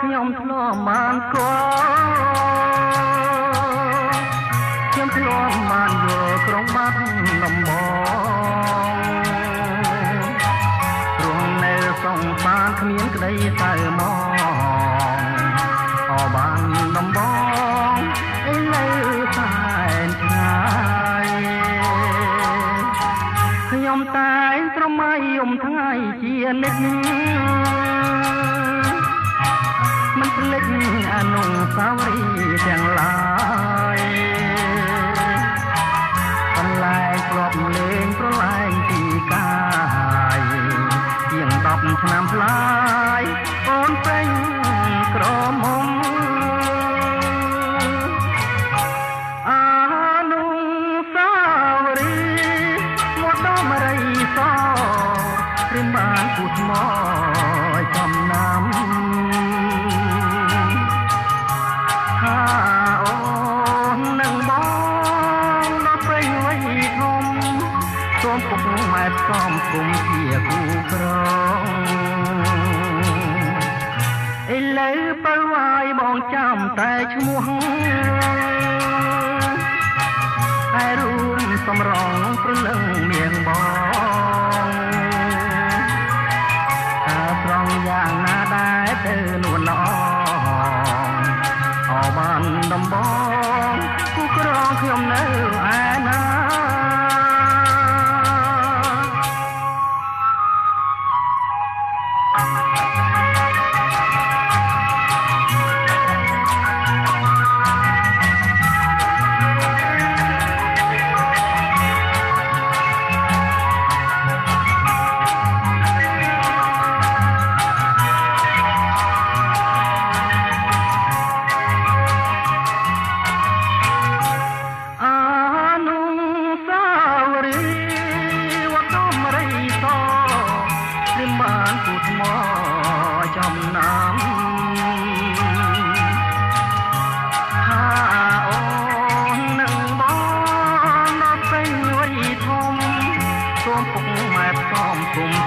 ខ្ញុំធ្លាប់បានគខ្ញុំធ្លាប់បានយកក្រុងបាត់ដំបងព្រោះនៅសងបានគ្មានក្តីសៅមកអបានដំបងឥឡូវតែថ្ងៃខ្ញុំតែងត្រមៃយំថ្ងៃជានិច្ច លេចអនុស្សាវរីយ៍ទាំងឡាយបន្លែងធ្លាប់លេងប្រឡែងពីកាយជាង10ឆ្នាំផ្លាយអូនពេញក្រមុំអនុស្សាវរីយ៍មកដល់មរីសព្រាមបានពុតមកចំណាំ ធំសូមពុកម៉ែសំគុំជាគូក្រងឥឡូវបើវាយបងចាំតែឈ្មោះ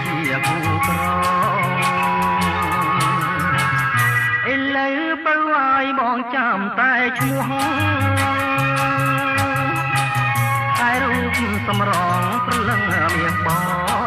ជាគូក្រឥឡូវបើឲ្យបងចាំតែឈ្មោះតែរូបសម្រងព្រលឹងមាសបង